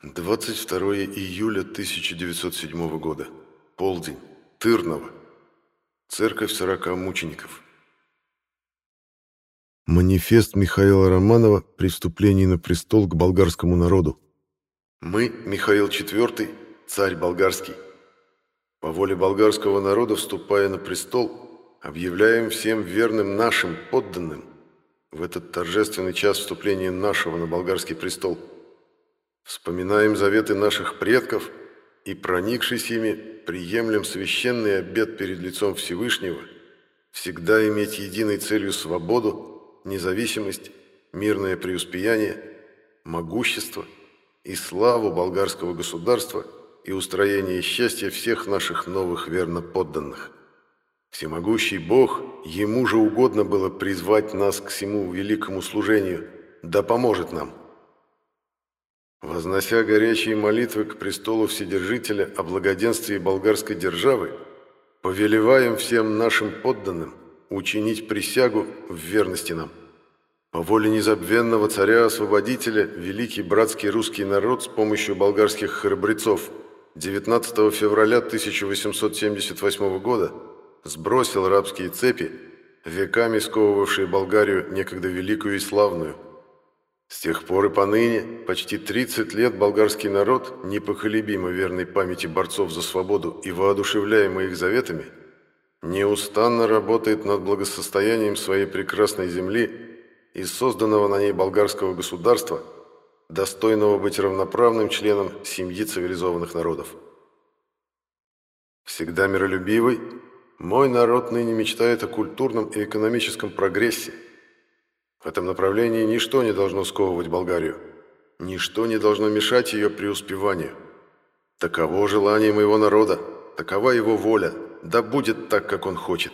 22 июля 1907 года. Полдень. Тырново. Церковь сорока мучеников. Манифест Михаила Романова при вступлении на престол к болгарскому народу. Мы, Михаил IV, царь болгарский, по воле болгарского народа, вступая на престол, объявляем всем верным нашим подданным в этот торжественный час вступления нашего на болгарский престол – Вспоминаем заветы наших предков и, проникшись ими, приемлем священный обет перед лицом Всевышнего, всегда иметь единой целью свободу, независимость, мирное преуспеяние, могущество и славу болгарского государства и устроение счастья всех наших новых верно подданных. Всемогущий Бог, Ему же угодно было призвать нас к всему великому служению, да поможет нам – Вознося горячие молитвы к престолу Вседержителя о благоденствии болгарской державы, повелеваем всем нашим подданным учинить присягу в верности нам. По воле незабвенного царя-освободителя великий братский русский народ с помощью болгарских храбрецов 19 февраля 1878 года сбросил рабские цепи, веками сковывавшие Болгарию некогда великую и славную – с тех пор и поныне, почти 30 лет болгарский народ, непоколебимо верный памяти борцов за свободу и воодушевляемый их заветами, неустанно работает над благосостоянием своей прекрасной земли и созданного на ней болгарского государства, достойного быть равноправным членом семьи цивилизованных народов. Всегда миролюбивый, мой народ ныне мечтает о культурном и экономическом прогрессе – в этом направлении ничто не должно сковывать Болгарию. Ничто не должно мешать ее преуспеванию. Таково желание моего народа, такова его воля, да будет так, как он хочет.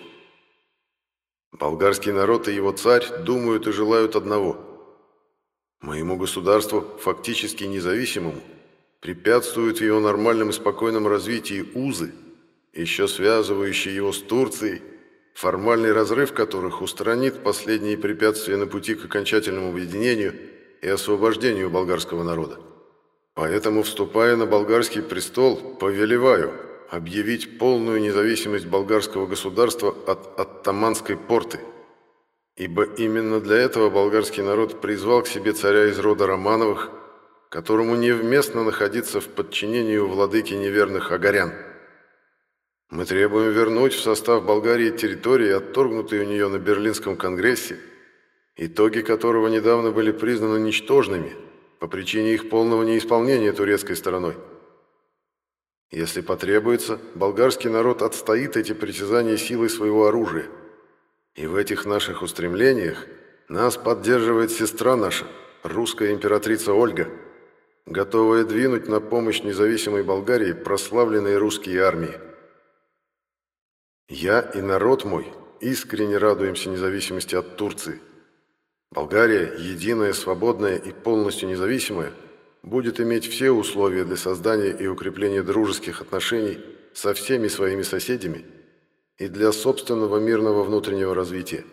Болгарский народ и его царь думают и желают одного. Моему государству, фактически независимому, препятствуют в его нормальном и спокойном развитии узы, еще связывающие его с Турцией, формальный разрыв которых устранит последние препятствия на пути к окончательному объединению и освобождению болгарского народа. Поэтому, вступая на болгарский престол, повелеваю объявить полную независимость болгарского государства от оттаманской порты, ибо именно для этого болгарский народ призвал к себе царя из рода Романовых, которому невместно находиться в подчинении у владыки неверных агарян. Мы требуем вернуть в состав Болгарии территории, отторгнутые у нее на Берлинском конгрессе, итоги которого недавно были признаны ничтожными по причине их полного неисполнения турецкой стороной. Если потребуется, болгарский народ отстоит эти притязания силой своего оружия. И в этих наших устремлениях нас поддерживает сестра наша, русская императрица Ольга, готовая двинуть на помощь независимой Болгарии прославленные русские армии. Я и народ мой искренне радуемся независимости от Турции. Болгария, единая, свободная и полностью независимая, будет иметь все условия для создания и укрепления дружеских отношений со всеми своими соседями и для собственного мирного внутреннего развития.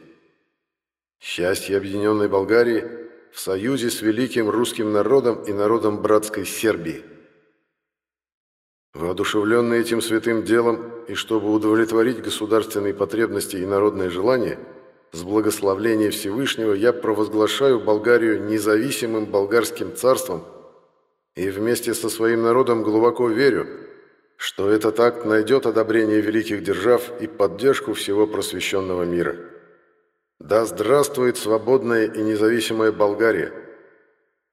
Счастье объединенной Болгарии в союзе с великим русским народом и народом братской Сербии – Воодушевленный этим святым делом и чтобы удовлетворить государственные потребности и народные желания, с благословления Всевышнего я провозглашаю Болгарию независимым болгарским царством и вместе со своим народом глубоко верю, что этот акт найдет одобрение великих держав и поддержку всего просвещенного мира. Да здравствует свободная и независимая Болгария!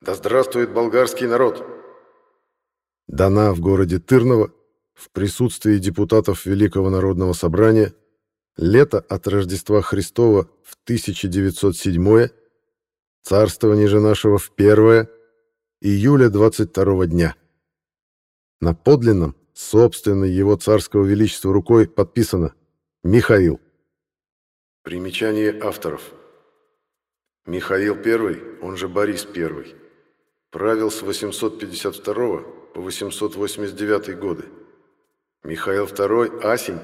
Да здравствует болгарский народ! дана в городе Тырново в присутствии депутатов Великого Народного Собрания лето от Рождества Христова в 1907 царствование же нашего в первое июля 22 дня. На подлинном, собственной его царского величества рукой подписано Михаил. Примечание авторов. Михаил I, он же Борис I, правил с 852 по 889 годы. Михаил II Асень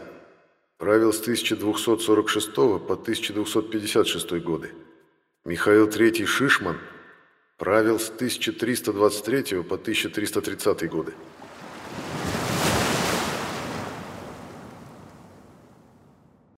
правил с 1246 по 1256 годы. Михаил III Шишман правил с 1323 по 1330 годы.